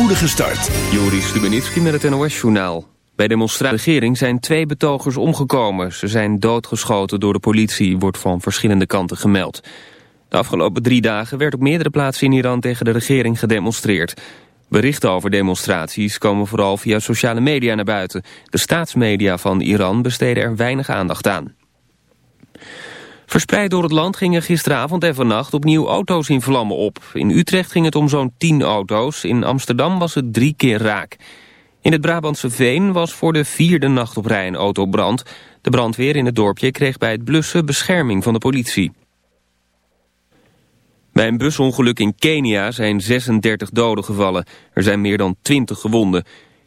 spoedige start. Joris Stubenitski met het NOS-journaal. Bij demonstratie regering zijn twee betogers omgekomen. Ze zijn doodgeschoten door de politie, wordt van verschillende kanten gemeld. De afgelopen drie dagen werd op meerdere plaatsen in Iran tegen de regering gedemonstreerd. Berichten over demonstraties komen vooral via sociale media naar buiten. De staatsmedia van Iran besteden er weinig aandacht aan. Verspreid door het land gingen gisteravond en vannacht opnieuw auto's in vlammen op. In Utrecht ging het om zo'n 10 auto's. In Amsterdam was het drie keer raak. In het Brabantse Veen was voor de vierde nacht op rij een autobrand. De brandweer in het dorpje kreeg bij het blussen bescherming van de politie. Bij een busongeluk in Kenia zijn 36 doden gevallen. Er zijn meer dan 20 gewonden.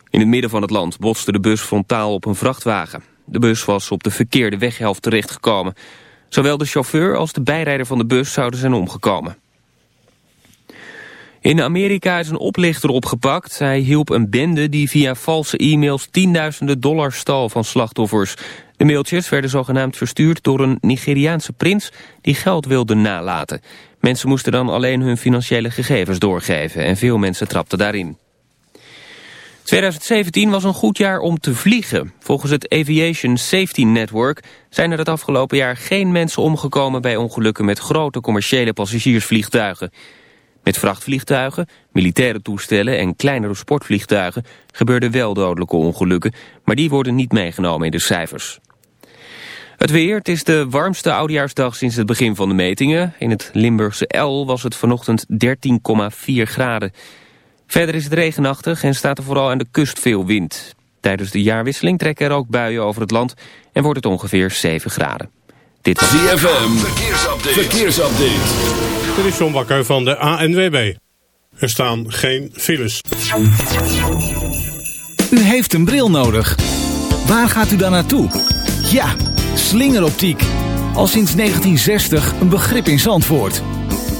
In het midden van het land botste de bus frontaal op een vrachtwagen. De bus was op de verkeerde weghelft terechtgekomen. Zowel de chauffeur als de bijrijder van de bus zouden zijn omgekomen. In Amerika is een oplichter opgepakt. Hij hielp een bende die via valse e-mails tienduizenden dollars stal van slachtoffers. De mailtjes werden zogenaamd verstuurd door een Nigeriaanse prins die geld wilde nalaten. Mensen moesten dan alleen hun financiële gegevens doorgeven en veel mensen trapten daarin. 2017 was een goed jaar om te vliegen. Volgens het Aviation Safety Network zijn er het afgelopen jaar geen mensen omgekomen bij ongelukken met grote commerciële passagiersvliegtuigen. Met vrachtvliegtuigen, militaire toestellen en kleinere sportvliegtuigen gebeurden wel dodelijke ongelukken, maar die worden niet meegenomen in de cijfers. Het weer, het is de warmste oudejaarsdag sinds het begin van de metingen. In het Limburgse El was het vanochtend 13,4 graden. Verder is het regenachtig en staat er vooral aan de kust veel wind. Tijdens de jaarwisseling trekken er ook buien over het land en wordt het ongeveer 7 graden. Dit was ZFM, verkeersupdate. verkeersupdate. Dit is John Bakker van de ANWB. Er staan geen files. U heeft een bril nodig. Waar gaat u dan naartoe? Ja, slingeroptiek. Al sinds 1960 een begrip in Zandvoort.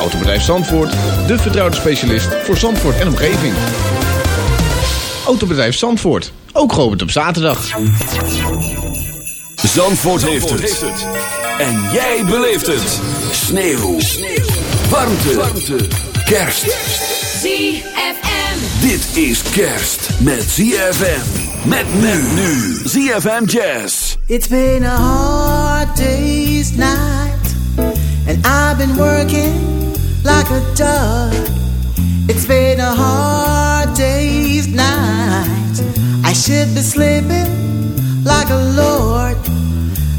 Autobedrijf Zandvoort, de vertrouwde specialist voor Zandvoort en omgeving. Autobedrijf Zandvoort, ook geopend op zaterdag. Zandvoort, heeft, het. En jij beleeft het. Sneeuw. Sneeuw. Warmte. Warmte. Kerst. ZFM. Dit is kerst met ZFM. Met men nu. ZFM Jazz. It's been a hard day's night. And I've been working like a dog. It's been a hard day's night. I should be sleeping like a lord.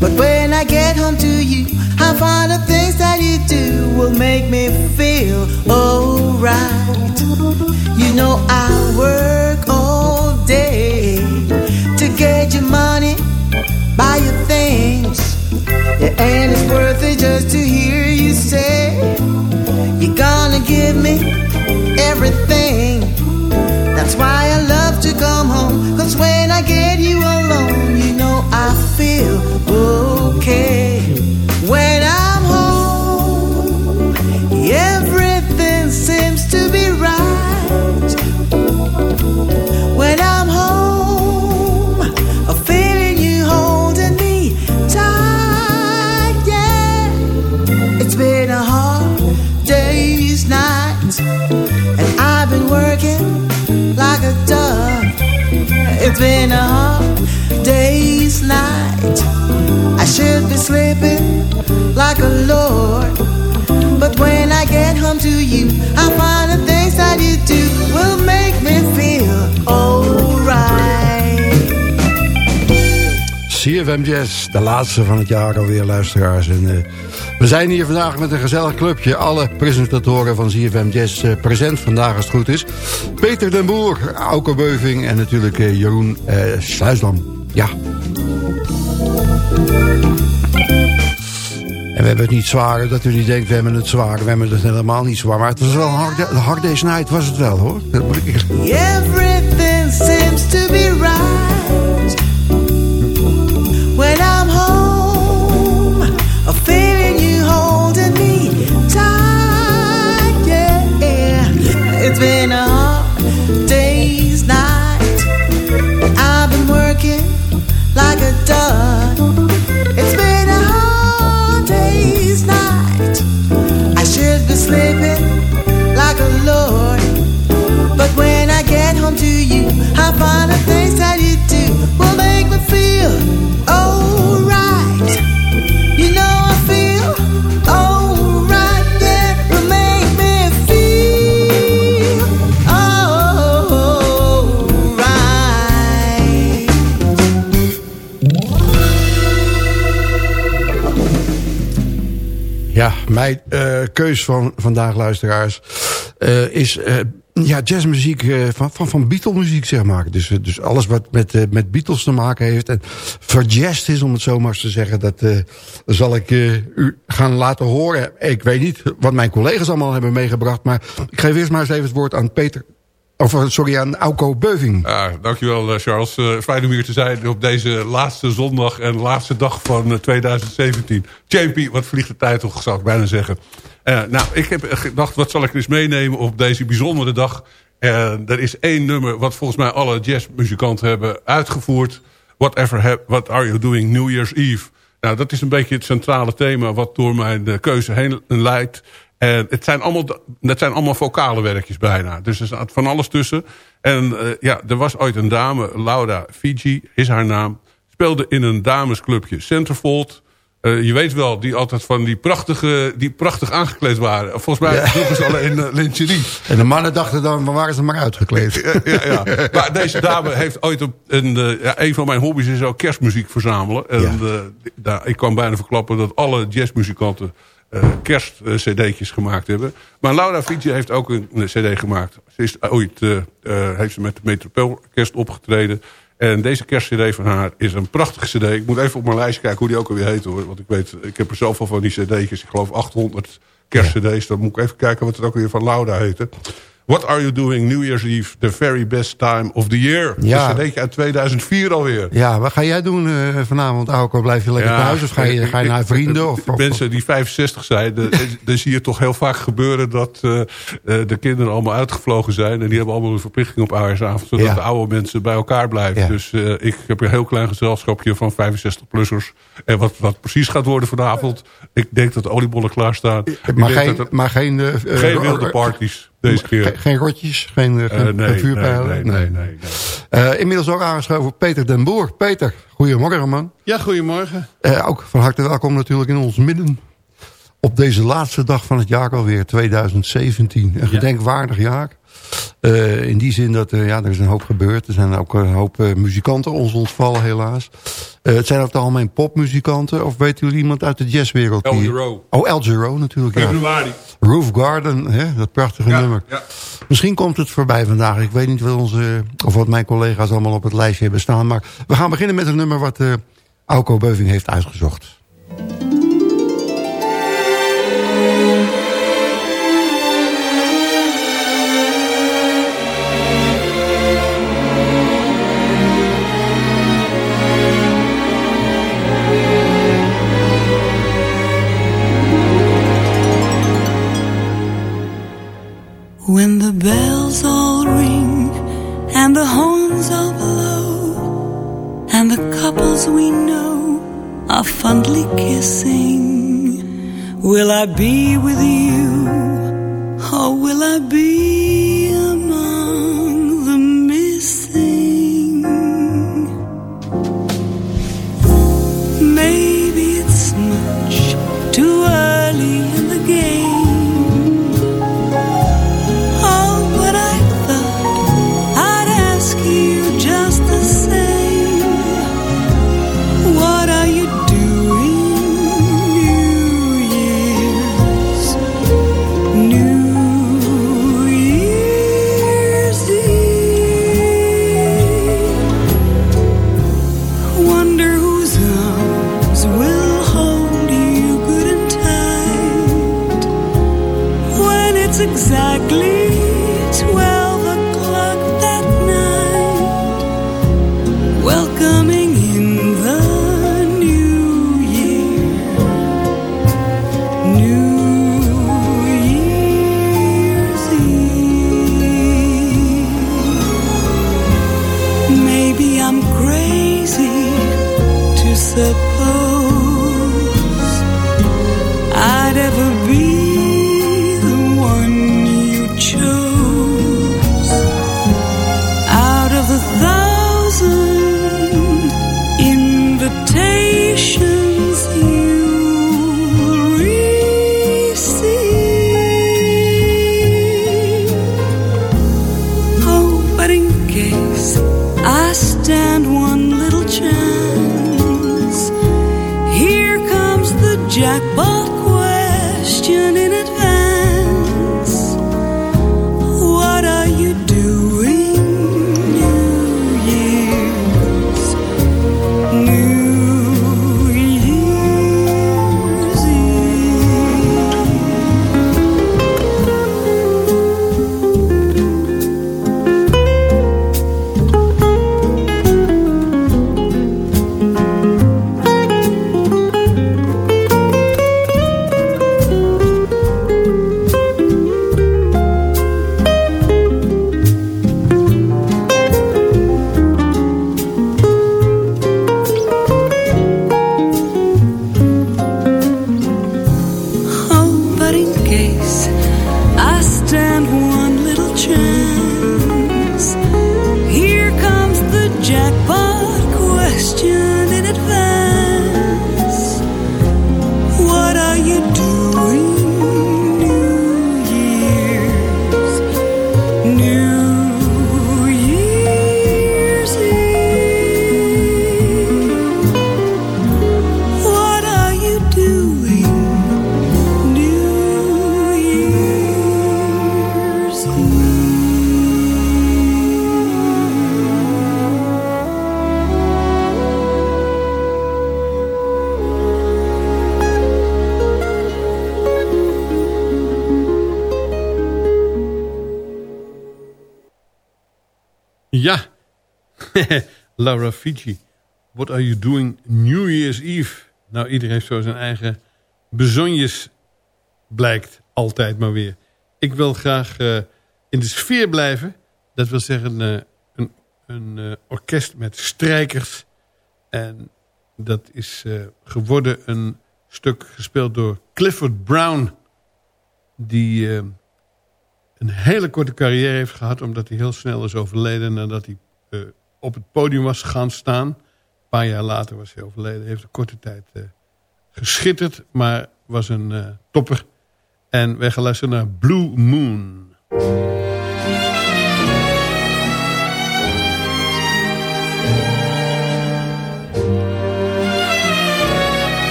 But when I get home to you, I find the things that you do will make me feel alright. You know, I work all day to get your money, buy your things. Yeah, and it's worth it just to hear you say, gonna give me everything. That's why I love to come home. Cause when I get you alone, you know I feel It's been a hard day's night. I should be sleeping like a lord. But when I get home to you, I find the things that you do will make me feel alright. CFM Jazz, de laatste van het jaar alweer, luisteraars. En, uh, we zijn hier vandaag met een gezellig clubje. Alle presentatoren van CFM Jazz uh, present vandaag als het goed is. Peter den Boer, Auke Beuving en natuurlijk uh, Jeroen Sluisdam. Ja. En we hebben het niet zwaar, dat u niet denkt, we hebben het zwaar. We hebben het helemaal niet zwaar. Maar het was wel een hard, hard day's night, was het wel hoor. Everything seems to be right. Mijn uh, keus van vandaag, luisteraars, uh, is uh, ja, jazzmuziek van, van, van Beatle-muziek, zeg maar. Dus, dus alles wat met, met Beatles te maken heeft en verjazzed is, om het zo maar te zeggen, dat zal ik u gaan laten horen. Ik weet niet wat mijn collega's allemaal hebben meegebracht, maar ik geef eerst maar eens even het woord aan Peter of sorry, aan Auko Beuving. Ja, dankjewel Charles. Uh, fijn om hier te zijn op deze laatste zondag en laatste dag van uh, 2017. Champion, wat vliegt de tijd toch, zou ik bijna zeggen. Uh, nou, ik heb gedacht, wat zal ik eens meenemen op deze bijzondere dag. er is één nummer wat volgens mij alle jazzmuzikanten hebben uitgevoerd. Whatever What Are You Doing New Year's Eve. Nou, dat is een beetje het centrale thema wat door mijn keuze heen leidt. En het zijn allemaal, dat zijn allemaal vocale werkjes bijna. Dus er staat van alles tussen. En uh, ja, er was ooit een dame, Laura Fiji is haar naam. Speelde in een damesclubje Centerfold. Uh, je weet wel, die altijd van die prachtige, die prachtig aangekleed waren. Volgens mij ja. droegen ze alleen uh, lingerie. En de mannen dachten dan, waar waren ze maar uitgekleed? ja, ja. Maar deze dame heeft ooit op een, uh, ja, een van mijn hobby's is ook kerstmuziek verzamelen. En daar, ik kan bijna verklappen dat alle jazzmuzikanten kerst-cd'tjes gemaakt hebben. Maar Laura Fiji heeft ook een, cd gemaakt. Ze is ooit uh, uh, heeft ze met de Metropoolkerst opgetreden. En deze kerstcd van haar is een prachtige cd. Ik moet even op mijn lijstje kijken hoe die ook alweer heet hoor. Want ik weet, ik heb er zoveel van die cd'tjes. Ik geloof 800 kerstcd's. Dan moet ik even kijken wat het ook weer van Laura heette. What Are You Doing New Year's Eve, the very best time of the year. Ja. Dat is een uit 2004 alweer. Ja, wat ga jij doen uh, vanavond, Auko? Blijf je lekker ja, thuis of ga je, ga je naar vrienden? Of, mensen die 65 zijn, dan zie je toch heel vaak gebeuren dat uh, de kinderen allemaal uitgevlogen zijn. En die hebben allemaal een verplichting op oudejaarsavond, zodat ja. de oude mensen bij elkaar blijven. Ja. Dus uh, ik heb een heel klein gezelschapje van 65-plussers. En wat, wat precies gaat worden vanavond, ik denk dat de oliebollen klaarstaan. Maar geen, dat, maar geen, geen wilde parties. Deze keer. Geen, geen rotjes, geen, uh, geen, nee, geen vuurpijlen? Nee, nee, nee. nee, nee. Uh, inmiddels ook aangeschoven Peter den Boer. Peter, goedemorgen man. Ja, goedemorgen. Uh, ook van harte welkom natuurlijk in ons midden. Op deze laatste dag van het jaar alweer, 2017. Een gedenkwaardig jaar. Uh, in die zin dat uh, ja, er is een hoop gebeurd. Er zijn ook een hoop uh, muzikanten ons ontvallen helaas. het zijn over het algemeen popmuzikanten. Of weet u iemand uit de jazzwereld? El Giro. Oh, El Giro natuurlijk. Februari. Ja. Roof Garden, hè, dat prachtige ja, nummer. Ja. Misschien komt het voorbij vandaag. Ik weet niet wat onze, of wat mijn collega's allemaal op het lijstje hebben staan. Maar we gaan beginnen met een nummer wat Auko Beuving heeft uitgezocht. Ja, Laura Fiji. What are you doing New Year's Eve? Nou, iedereen heeft zo zijn eigen bezonjes, blijkt altijd maar weer. Ik wil graag eh, in de sfeer blijven. Dat wil zeggen eh, een, een eh, orkest met strijkers. En dat is geworden een stuk gespeeld door Clifford Brown. Die een hele korte carrière heeft gehad... omdat hij heel snel is overleden nadat hij eh, op het podium was gaan staan. Een paar jaar later was hij overleden. Heeft een korte tijd eh, geschitterd, maar was een eh, topper. En wij gaan luisteren naar Blue Moon.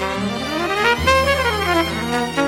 Thank you.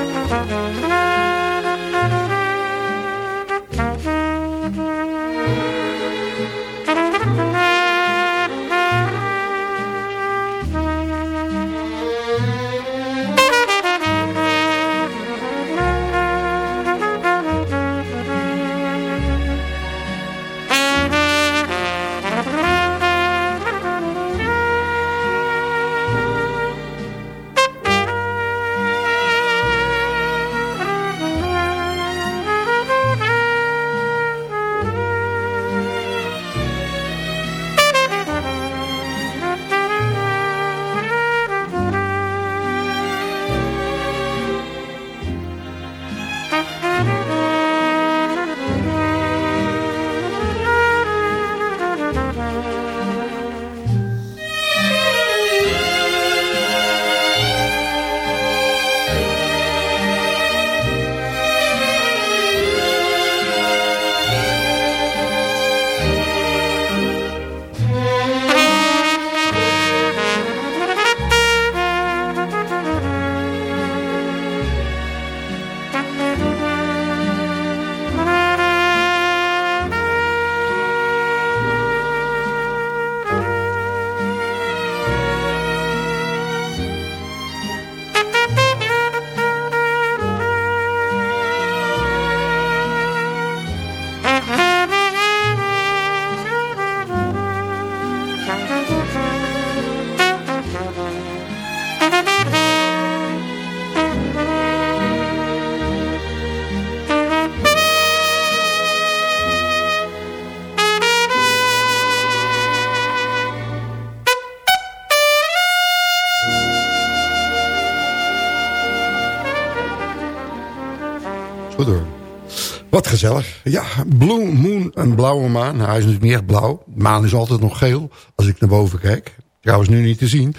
Wat gezellig. Ja, Blue Moon, een blauwe maan. Nou, hij is natuurlijk niet echt blauw. De maan is altijd nog geel als ik naar boven kijk. Trouwens nu niet te zien.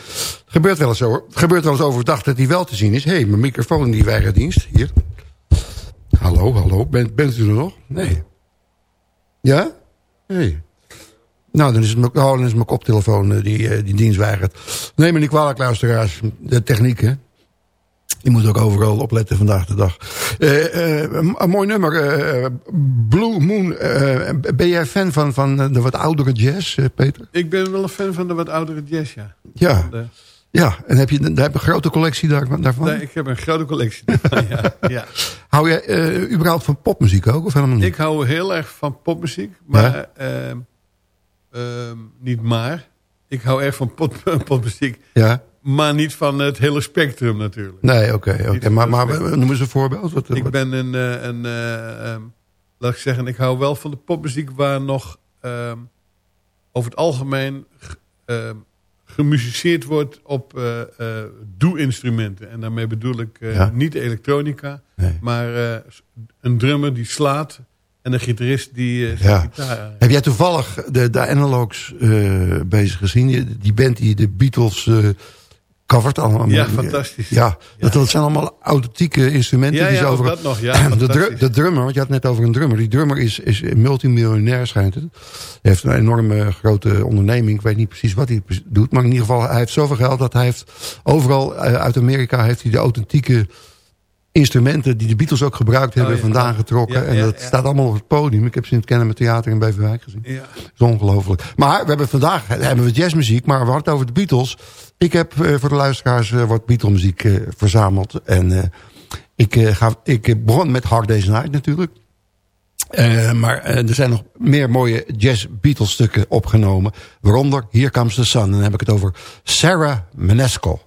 Gebeurt wel eens, hoor. Gebeurt wel eens overdag dat hij wel te zien is. Hé, hey, mijn microfoon die weigert dienst. Hier. Hallo, hallo. Bent, bent u er nog? Nee. Ja? Nee. Nou, dan is, het, mijn, oh, dan is mijn koptelefoon uh, die, uh, die dienst weigert. Neem me niet kwalijk, luisteraars. De techniek, hè. Je moet ook overal opletten vandaag de dag. Uh, een, een, mooi nummer. Blue Moon. ben jij fan van, van de wat oudere jazz, Peter? Ik ben wel een fan van de wat oudere jazz, ja. Ja. De... Ja, en heb je, heb je een grote collectie daar, daarvan? Nee, ik heb een grote collectie daarvan, ja. ja. Hou jij uh, überhaupt van popmuziek ook, of helemaal niet? Ik hou heel erg van popmuziek, maar... Ja? Uh, uh, niet maar. Ik hou erg van pop, popmuziek. Ja. Maar niet van het hele spectrum natuurlijk. Nee, oké. Okay, okay. Maar, maar noem eens een voorbeeld. Wat, ik ben een... een um, laat ik zeggen, ik hou wel van de popmuziek waar nog... Um, over het algemeen gemusiceerd wordt op uh, uh, doe-instrumenten. En daarmee bedoel ik uh, ja. niet elektronica, nee. maar een drummer die slaat en een gitarist die ja. gitaar... Heb jij toevallig de, de Analogs bezig gezien? Die, die band die de Beatles covert allemaal. Ja, fantastisch. Ja, dat, dat zijn allemaal authentieke instrumenten. Ja, die ja, over, dat nog. Ja, de, dru de, drummer, want je had het net over een drummer. Die drummer is, is multimiljonair, schijnt het. Hij heeft een enorme grote onderneming. Ik weet niet precies wat hij doet. Maar in ieder geval, hij heeft zoveel geld dat hij heeft... Overal uit Amerika heeft hij de authentieke instrumenten die de Beatles ook gebruikt hebben oh, ja. vandaan getrokken. Ja, en dat staat allemaal op het podium. Ik heb ze in het Kennemer Theater in Beverwijk gezien. Ja. Dat is ongelooflijk. Maar we hebben vandaag hebben we jazzmuziek, maar we hadden het over de Beatles. Ik heb uh, voor de luisteraars uh, wat Beatles-muziek uh, verzameld. En ik, ga, ik begon met Hard Day's Night natuurlijk. maar er zijn nog meer mooie jazz-Beatles stukken opgenomen. Waaronder Here Comes the Sun. En dan heb ik het over Sarah Manesco.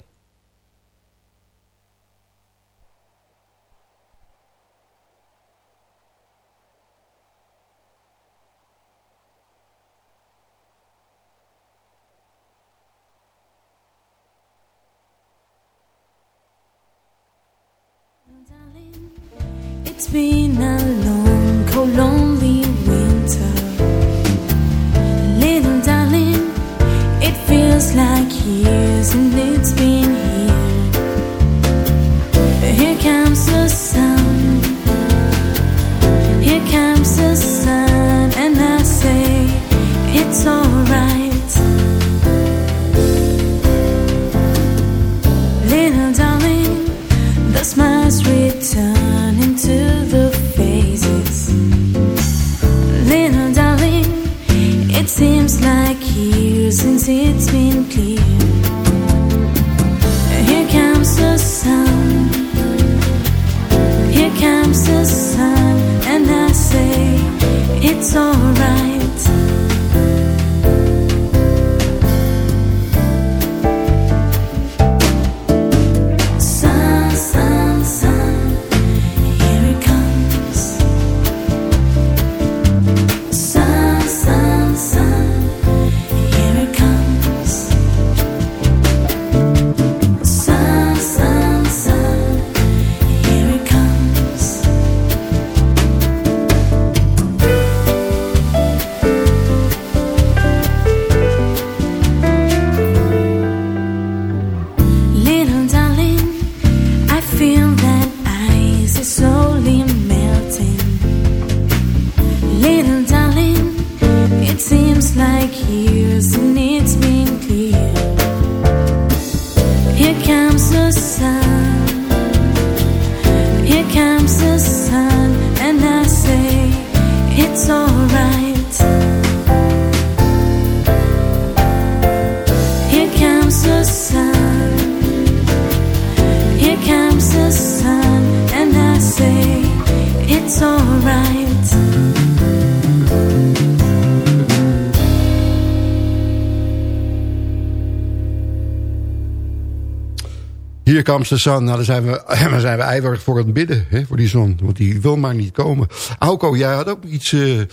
Comes the. Nou, dan zijn we, dan zijn we ijverig voor het bidden. Hè, voor die zon. Want die wil maar niet komen. Auko, jij had ook iets... Uh, uh,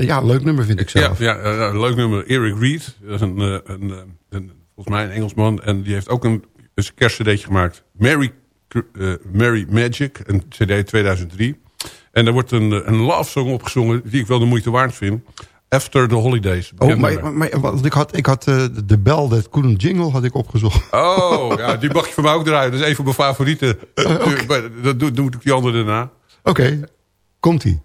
ja, leuk nummer vind ik Ja, zelf. ja uh, een leuk nummer. Eric Reed. Dat is een, een, een, volgens mij een Engelsman. En die heeft ook een, een kerstcd'tje gemaakt. Merry eh, Mary Magic, een cd 2003. En daar wordt een, een love song opgezongen die ik wel de moeite waard vind. After the Holidays. Oh, maar, maar, want ik had, ik had uh, de bel, dat Koen Jingle had ik opgezocht. Oh, ja, die mag je voor mij ook draaien. Dat is een van mijn favorieten. Uh, okay. Dat doe, doe ik die andere daarna. Oké, okay. komt-ie.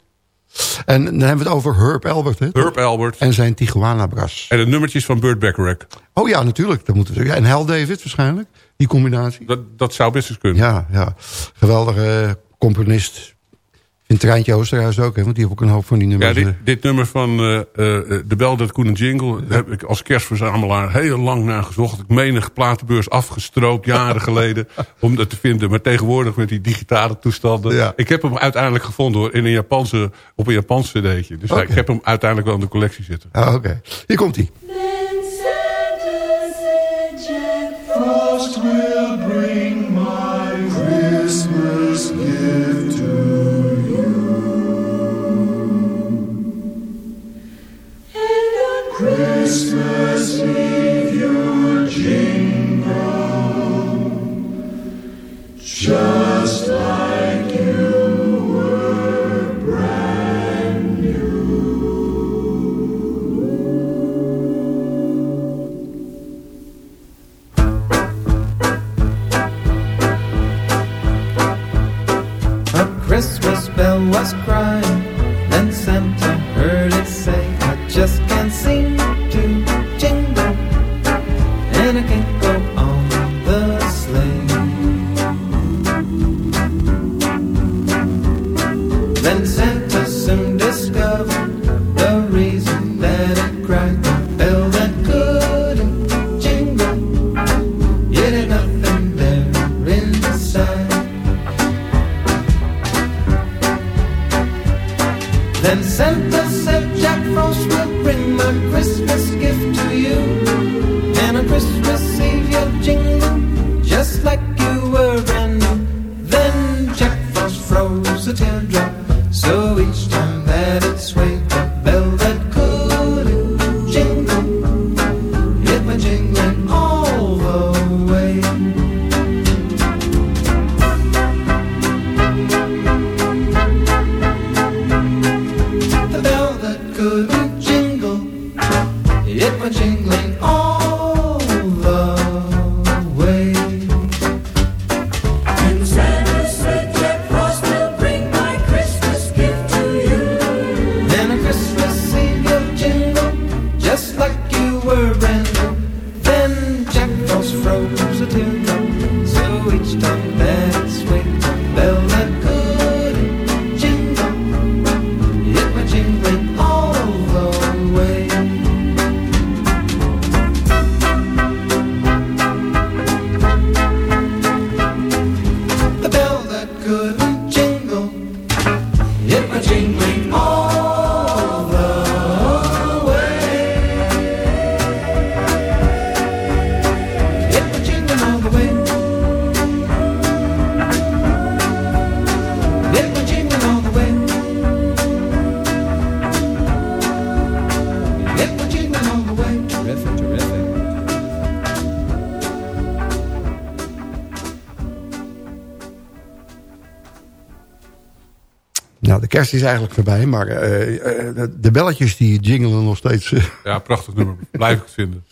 En dan hebben we het over Herb Albert. Hè? Herb Albert. En zijn Tijuana Brass. En het nummertje van Burt Bacharach. Oh ja, natuurlijk. Dat moeten we zeggen. En Hal David waarschijnlijk. Die combinatie. Dat, dat zou best eens kunnen. Ja, ja. geweldige componist. In Treintje Oosterhuis ook, hè, want die heeft ook een hoop van die nummers. Ja, dit, dit nummer van uh, uh, De Bel dat Koen Jingle... Ja. heb ik als kerstverzamelaar heel lang naar gezocht. Ik menig platenbeurs afgestroopt, jaren geleden... om dat te vinden. Maar tegenwoordig met die digitale toestanden... Ja. Ik heb hem uiteindelijk gevonden hoor, in een Japanse, op een Japanse cd'tje. Dus okay. ik heb hem uiteindelijk wel in de collectie zitten. Ah, Oké, okay. hier komt hij. Christmas you'll jingle. Just like you were brand A Christmas bell was crying, Is eigenlijk voorbij, maar uh, uh, de belletjes die jingelen nog steeds. Ja, prachtig nummer. Blijf ik het vinden.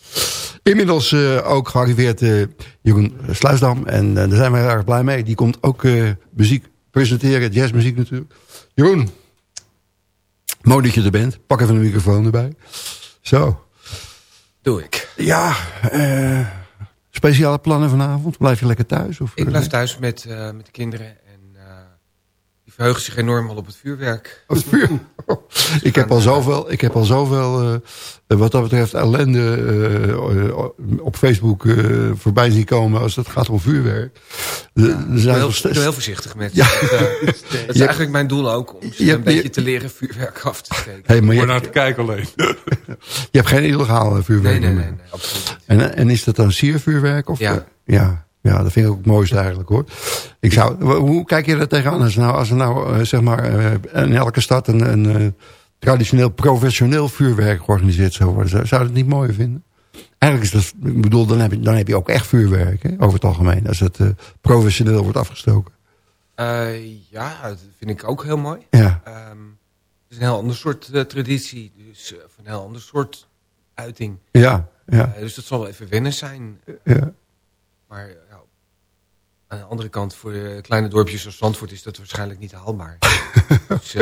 Inmiddels ook gearriveerd Jeroen Sluisdam. En daar zijn we heel erg blij mee. Die komt ook muziek presenteren, jazzmuziek natuurlijk. Jeroen, mooi dat je er bent. Pak even een microfoon erbij. Zo. Doe ik. Ja, speciale plannen vanavond? Blijf je lekker thuis? Of, ik blijf thuis met, met de kinderen. Verheugen zich enorm al op het vuurwerk. Op het vuur? ik, heb al zoveel, ik heb al zoveel, uh, wat dat betreft, ellende uh, op Facebook voorbij zien komen als het gaat om vuurwerk. Ja, ik ben heel, heel voorzichtig met. Ja. dat is eigenlijk mijn doel ook, om ze een beetje te leren vuurwerk af te steken. Hey, maar je, naar te kijken alleen. je hebt geen illegaal vuurwerk nee, nee, nee, nee, absoluut en, en is dat dan siervuurwerk? Of, ja. ja. Ja, dat vind ik ook het mooiste eigenlijk hoor. Ik zou, hoe kijk je er tegenaan als, nou, als er nou zeg maar in elke stad een, een traditioneel professioneel vuurwerk georganiseerd zou worden? Zou je het niet mooi vinden? eigenlijk is dat, ik bedoel, dan heb je, dan heb je ook echt vuurwerk, hè, over het algemeen. Als het professioneel wordt afgestoken. ja, dat vind ik ook heel mooi. Ja. Ehm, het is een heel ander soort traditie. Dus een heel ander soort uiting. Ja, ja. dus dat zal wel even wennen zijn. Ja. Maar aan de andere kant, voor de kleine dorpjes als Zandvoort is dat waarschijnlijk niet haalbaar. dus,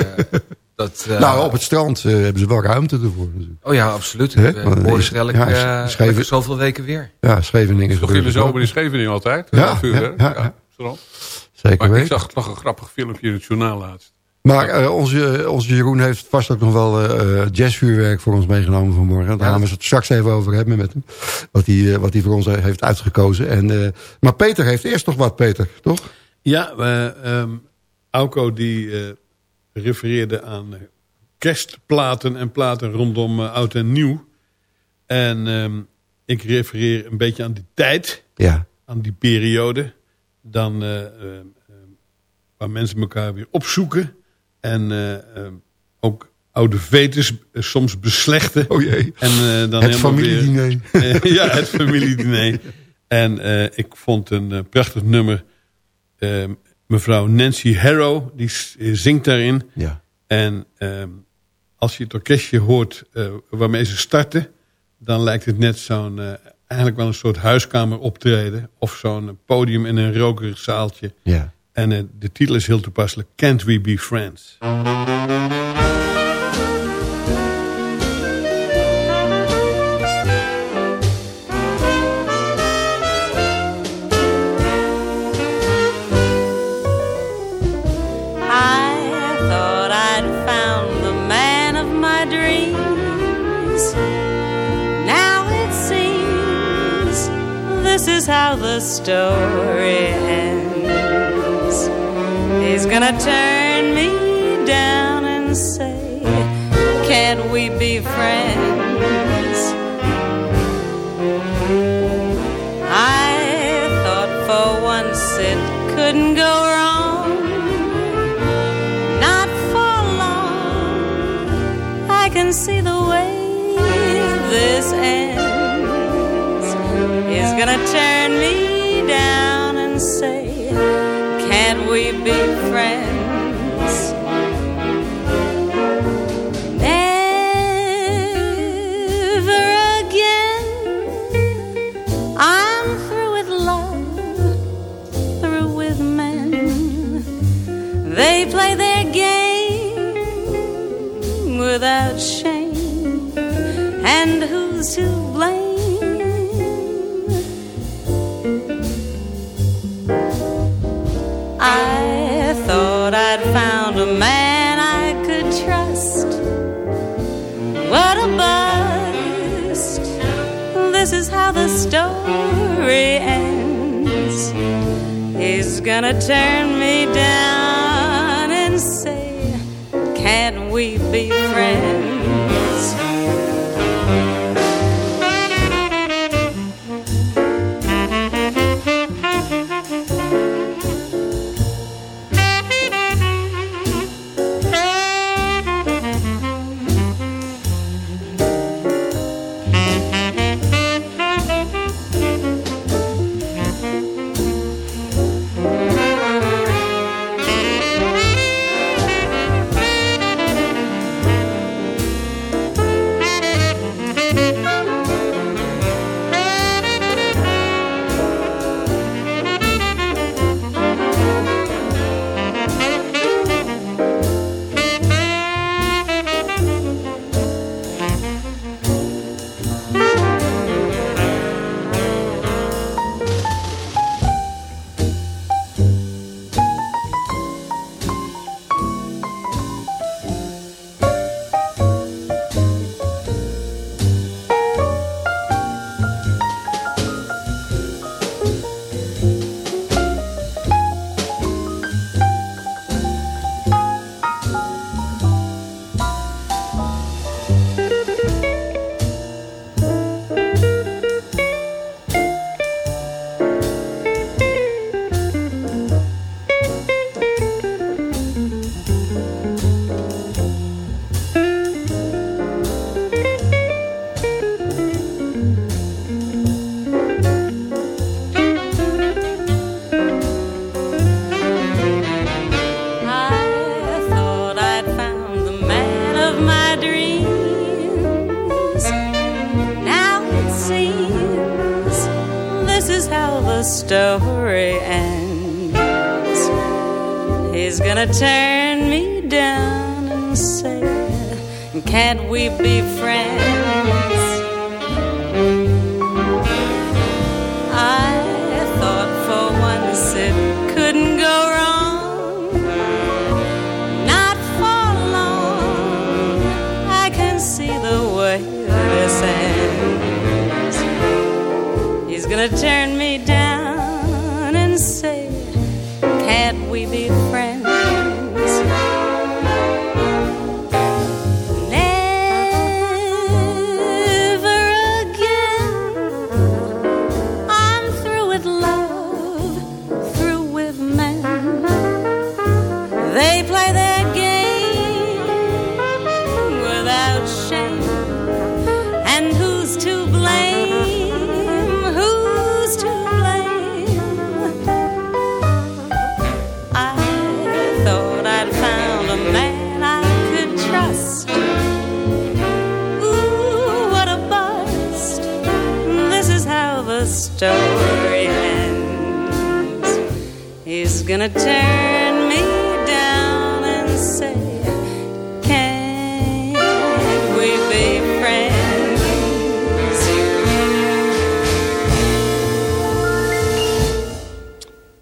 dat, uh, nou, op het strand uh, hebben ze wel ruimte ervoor. Oh ja, absoluut. Mooi is elk, ja, Scheven... zoveel weken weer. Ja, Scheveningen is Toch in de zomer in Scheveningen altijd? Ja, ja, ja, ja. Zeker maar ik zag nog een grappig filmpje in het journaal laatst. Maar uh, onze, onze Jeroen heeft vast ook nog wel uh, jazzvuurwerk voor ons meegenomen vanmorgen. Daar gaan we het straks even over hebben met hem. Wat hij, uh, wat hij voor ons heeft uitgekozen. En, maar Peter heeft eerst nog wat, Peter, toch? Ja, um, Auko die refereerde aan kerstplaten en platen rondom oud en nieuw. En um, ik refereer een beetje aan die tijd. Ja. Aan die periode. Dan waar mensen elkaar weer opzoeken. En uh, uh, ook oude vetes uh, soms beslechten. Oh jee. En, dan het familiediner. Weer, ja, het familiediner. en ik vond een prachtig nummer. mevrouw Nancy Harrow, die zingt daarin. Ja. En als je het orkestje hoort waarmee ze starten... dan lijkt het net zo'n... eigenlijk wel een soort huiskamer optreden. Of zo'n podium in een rokerig zaaltje. Ja. En uh, de titel is heel toepasselijk. Can't We Be Friends? This is how the story gonna turn story ends. He's gonna turn me down and say, Can't we be friends?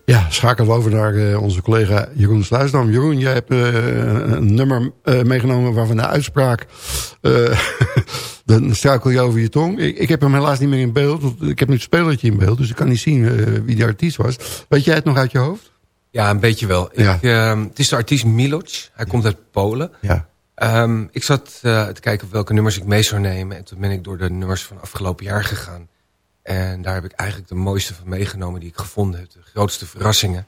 Ja, schakelen we over naar eh, onze collega Jeroen Sluisdam. Jeroen, jij hebt eh, een nummer eh, meegenomen waarvan de uitspraak... dan struikel je over je tong. Ik, ik heb hem helaas niet meer in beeld. want Ik heb nu het spelertje in beeld, dus ik kan niet zien wie die artiest was. Weet jij het nog uit je hoofd? Ja, een beetje wel. Ja. Ik, ehm, het is de artiest Miloc. Hij komt uit Polen. Ja. Ehm, ik zat te kijken welke nummers ik mee zou nemen. En toen ben ik door de nummers van afgelopen jaar gegaan. En daar heb ik eigenlijk de mooiste van meegenomen die ik gevonden heb. De grootste verrassingen.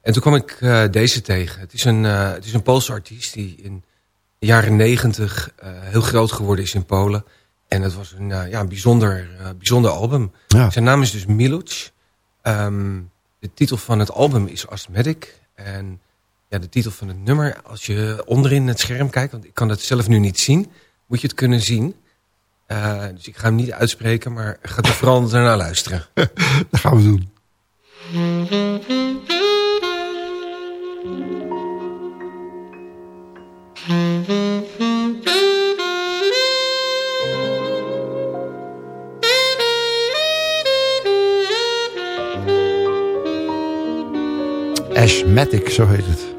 En toen kwam ik eh, deze tegen. Het is, een, eh, het is een Poolse artiest die in de jaren negentig eh, heel groot geworden is in Polen. En het was een, ja, een bijzonder, bijzonder album. Ja. Zijn naam is dus Miloc. Ehm, de titel van het album is Asthmatic. En ja, de titel van het nummer, als je onderin het scherm kijkt... want ik kan dat zelf nu niet zien, moet je het kunnen zien. Eh, dus ik ga hem niet uitspreken, maar ga er vooral naar luisteren. Dat gaan we doen. Ashmatic, zo heet het.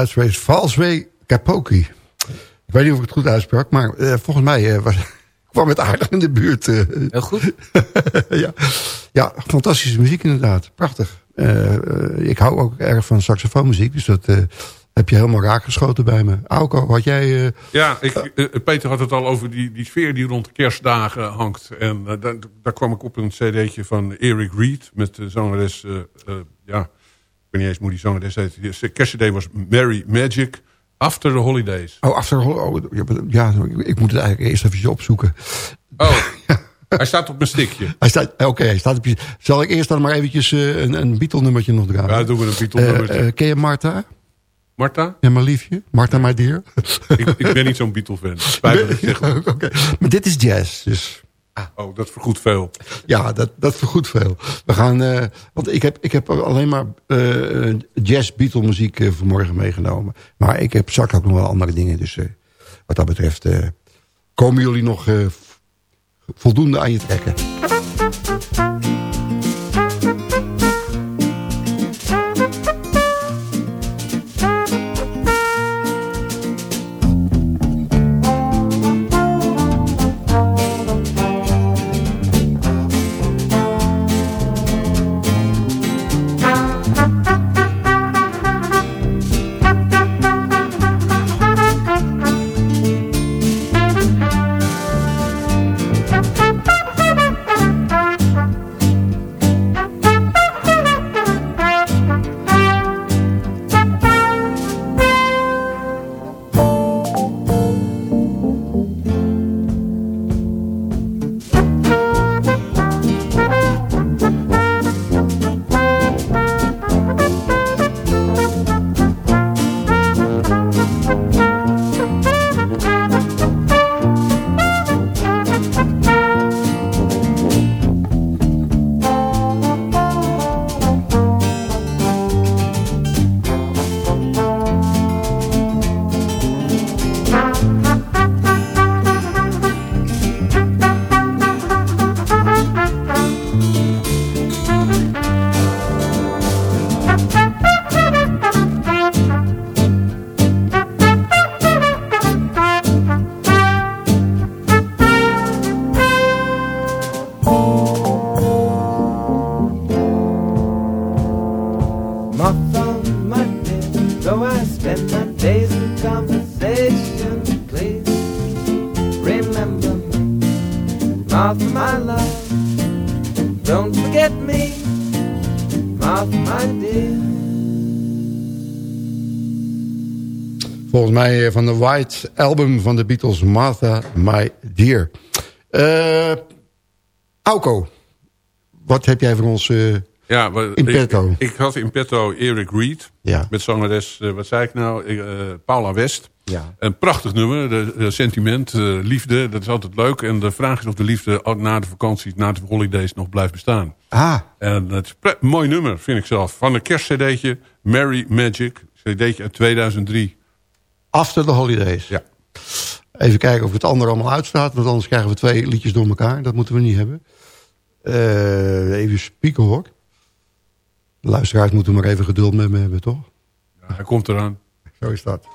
Uitspreek, Valswee Kapoki. Ik weet niet of ik het goed uitsprak, maar eh, volgens mij eh, was, kwam het aardig in de buurt. eh. Heel goed. ja. ja, fantastische muziek inderdaad. Prachtig. Eh, eh, ik hou ook erg van saxofoonmuziek, dus dat eh, heb je helemaal raakgeschoten bij me. Auko, had jij... eh, Ja, ik, Peter had het al over die, die sfeer die rond de kerstdagen hangt. En daar, daar kwam ik op een cd'tje van Eric Reed met de zangeres... ja, weet niet eens hoe die zangeres heet. De kerstcd was Merry Magic After the Holidays. Oh, after, oh, ja, maar- ja, ik moet het eigenlijk eerst even opzoeken. Oh, hij staat op mijn stickje. Hij staat, Oké, hij staat op je... Zal ik eerst dan maar eventjes eh, een, een Beatle-nummertje nog draaien? Ja, doen we een Beatle-nummertje. Eh, ken je Martha? Marta? Ja, mijn liefje. Martha, my dear. Ik, ik ben niet zo'n Beatle-fan. Spijt me dat ik zeg. Oké, Maar dit is jazz, dus... Oh, dat vergoedt veel. Ja, dat, dat vergoedt veel. We gaan, eh, want ik heb, ik heb alleen maar eh, jazz Beatle muziek eh, vanmorgen meegenomen. Maar ik heb straks ook nog wel andere dingen. Dus wat dat betreft komen jullie nog voldoende aan je trekken. Volgens mij eh, van de White Album van de Beatles, Martha, My Dear. Eh Auko, wat heb jij voor ons... eh, Ja, In ik- petto. Ik, had in petto Eric Reed. Ja. Met zangeres, wat zei ik nou? Ik, Paula West. Ja. Een prachtig nummer. De, de sentiment, liefde, dat is altijd leuk. En de vraag is of de liefde ook na de vakantie, na de holidays nog blijft bestaan. ah, En het is een mooi nummer, vind ik zelf. Van een kerstcd'tje, Merry Magic. cd'tje uit 2003. After the Holidays. Ja. Even kijken of het andere allemaal uitstaat. Want anders krijgen we twee liedjes door elkaar. Dat moeten we niet hebben. Eh, even spieken hoor. De luisteraars moeten maar even geduld met me hebben, toch? Ja, hij komt eraan. Zo is dat.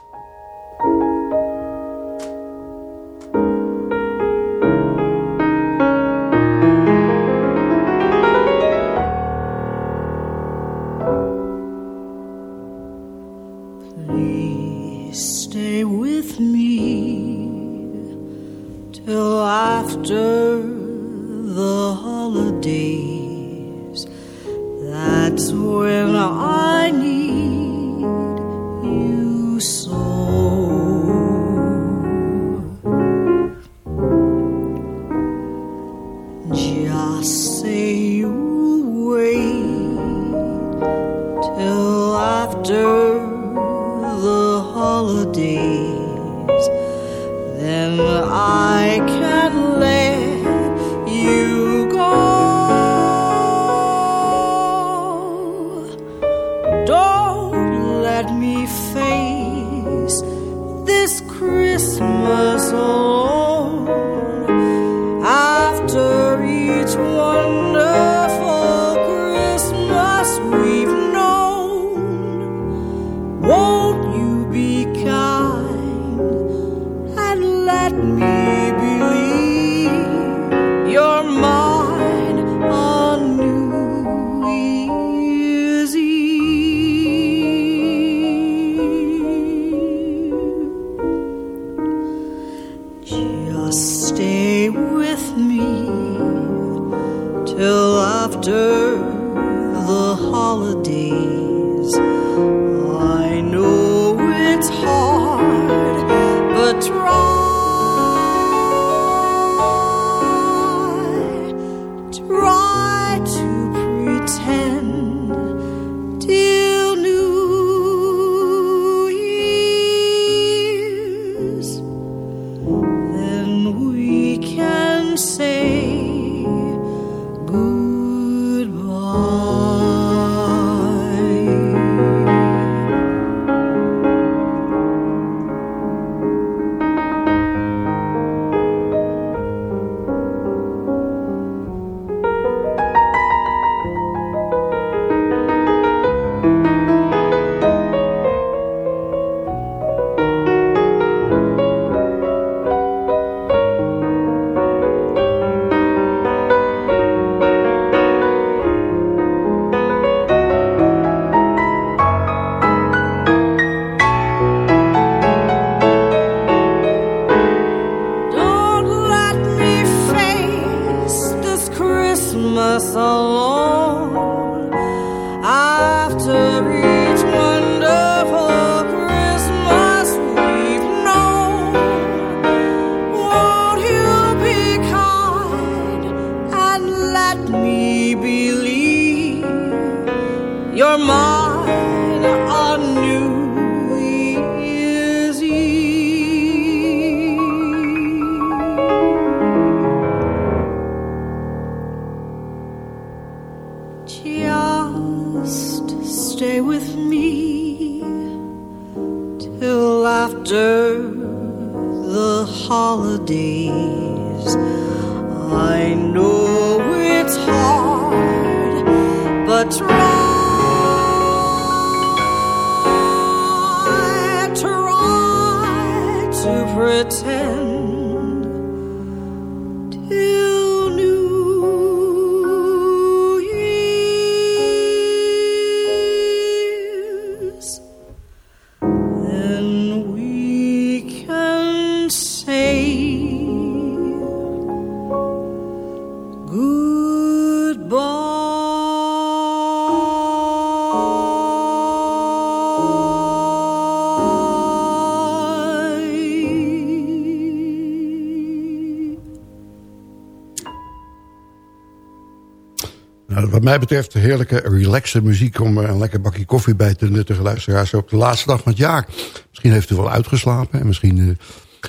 Mij betreft heerlijke, relaxe muziek... om er een lekker bakje koffie bij te nuttigen luisteraars... op de laatste dag van het jaar. Misschien heeft u wel uitgeslapen... en misschien uh,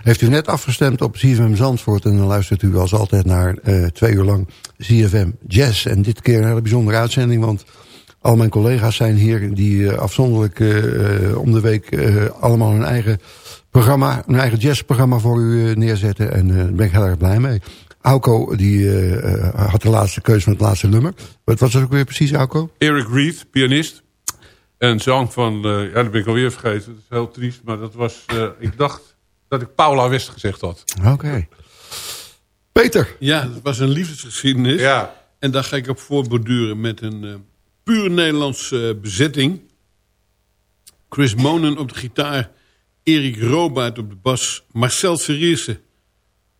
heeft u net afgestemd op CFM Zandvoort... en dan luistert u als altijd naar uh, twee uur lang CFM Jazz. En dit keer een hele bijzondere uitzending... want al mijn collega's zijn hier die afzonderlijk om de week... allemaal hun eigen programma, hun eigen jazzprogramma voor u neerzetten. En daar ben ik heel erg blij mee. Auko die uh, had de laatste keuze met het laatste nummer. Wat was dat ook weer precies, Auko? Eric Reed, pianist. En zang van, uh, ja, dat ben ik alweer vergeten. Dat is heel triest, maar dat was, uh, ik dacht dat ik Paula West gezegd had. Oké. Okay. Peter. Ja, dat was een liefdesgeschiedenis. Ja. En daar ga ik op voorborduren met een uh, puur Nederlandse bezetting. Chris Monen op de gitaar. Erik Robaert op de bas. Marcel Seriese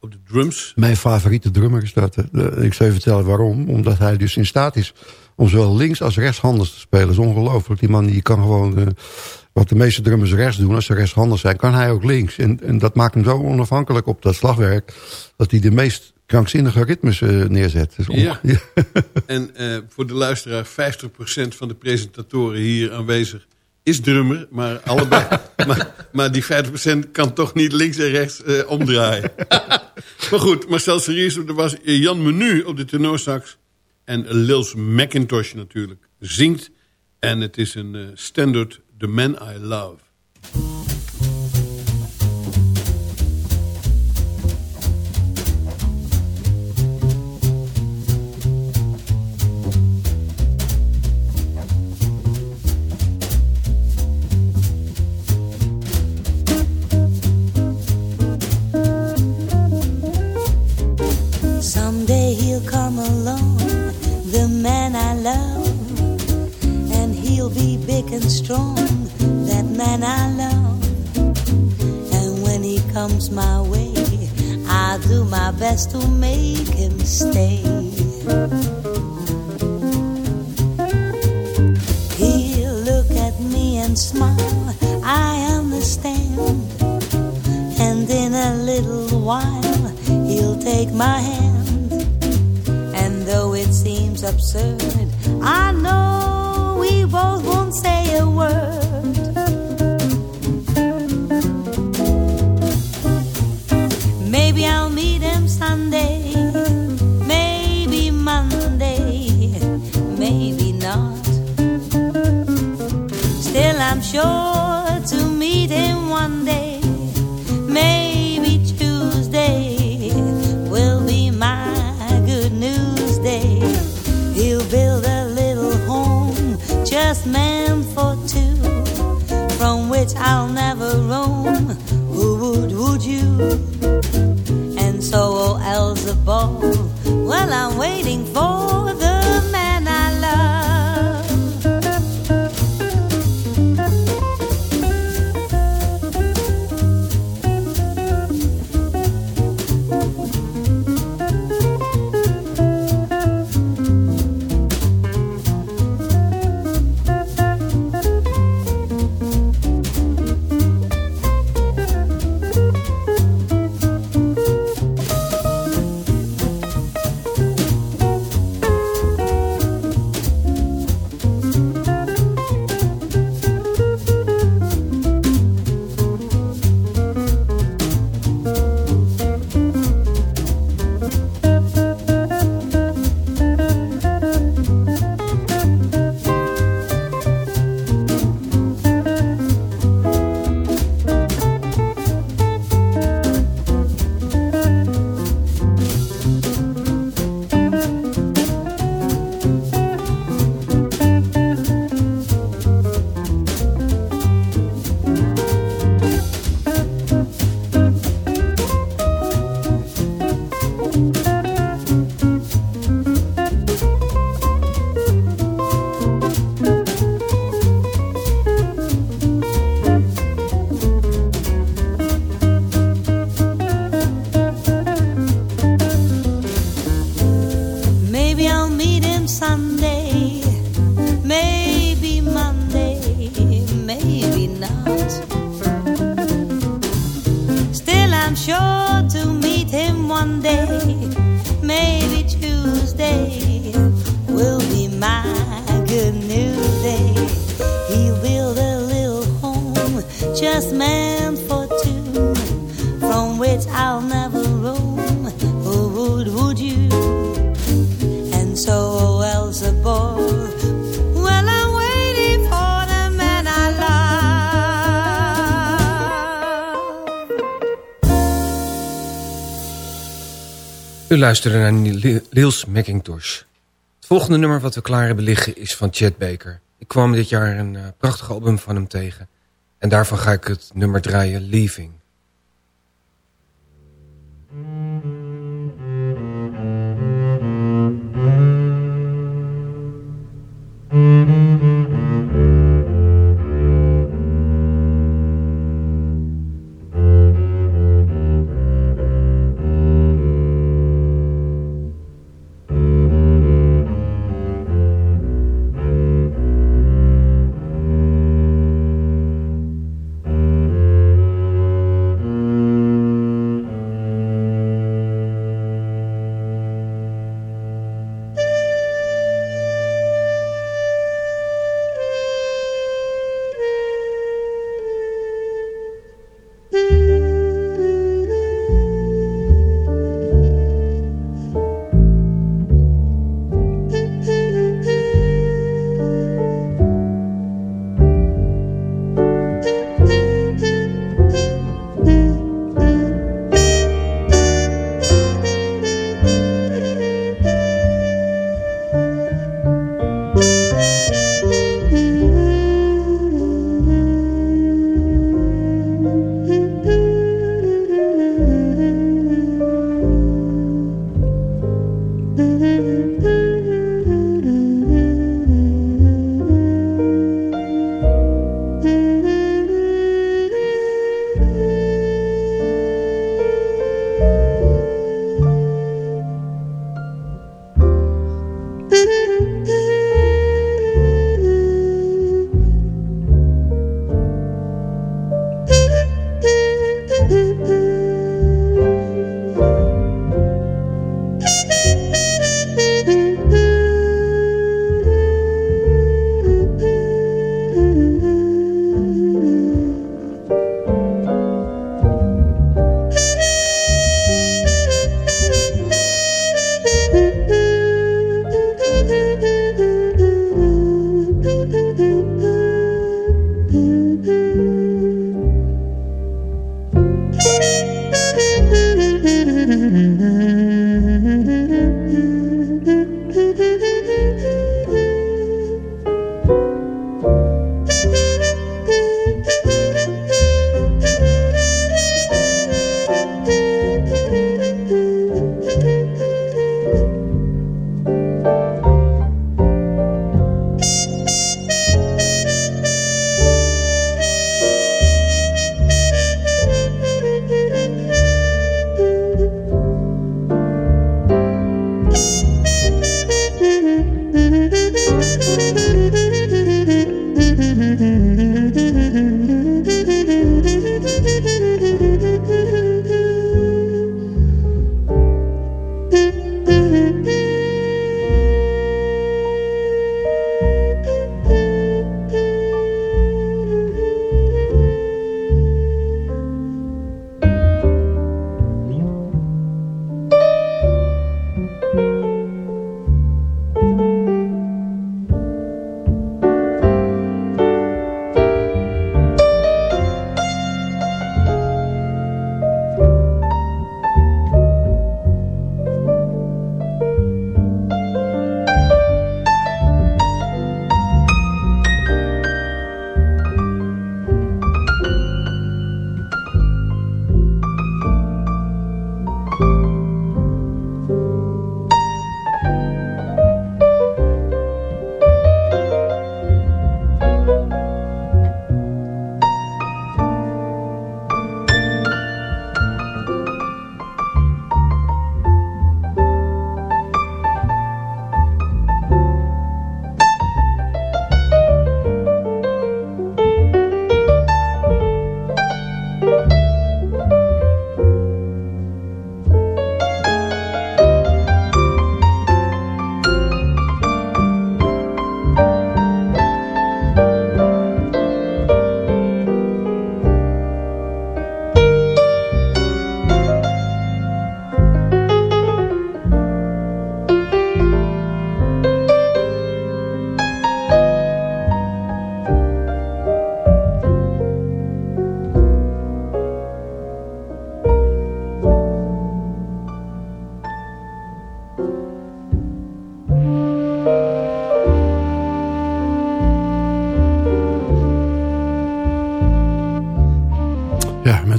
op de drums. Mijn favoriete drummer is dat. Eh, Ik zal je vertellen waarom. Omdat hij dus in staat is om zowel links als rechtshanders te spelen. Dat is ongelooflijk. Die man die kan gewoon... eh, wat de meeste drummers rechts doen, als ze rechtshandig zijn... kan hij ook links. En, en dat maakt hem zo onafhankelijk op dat slagwerk... dat hij de meest krankzinnige ritmes eh, neerzet. Dus Ja. En eh, voor de luisteraar, 50% van de presentatoren hier aanwezig is drummer. Maar, allebei, maar, maar die 50% kan toch niet links en rechts eh, omdraaien. maar goed, Marcel Series, er was Jan Menu op de tenorsax. En Lils McIntosh natuurlijk zingt. En het is een eh, standard The Man I Love. He'll be big and strong, that man I love. And when he comes my way, I'll do my best to make him stay. He'll look at me and smile, I understand. And in a little while, he'll take my hand. And though it seems absurd, I know both won't say a word. Maybe I'll meet him Sunday, maybe Monday, maybe not. Still, I'm sure I'll never roam. Who would, would you? U luisterde naar Li- Lils McIntosh. Het volgende nummer wat we klaar hebben liggen is van Chet Baker. Ik kwam dit jaar een eh, prachtig album van hem tegen. En daarvan ga ik het nummer draaien, Leaving.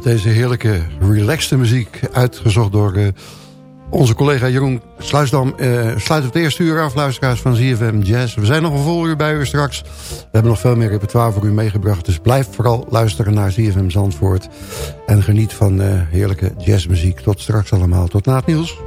Deze heerlijke relaxte muziek... uitgezocht door uh, onze collega Jeroen Sluisdam. Uh, sluit het eerste uur af, luisteraars van ZFM Jazz. We zijn nog een vol uur bij u straks. We hebben nog veel meer repertoire voor u meegebracht. Dus blijf vooral luisteren naar ZFM Zandvoort. En geniet van uh, heerlijke jazzmuziek. Tot straks allemaal. Tot na het nieuws.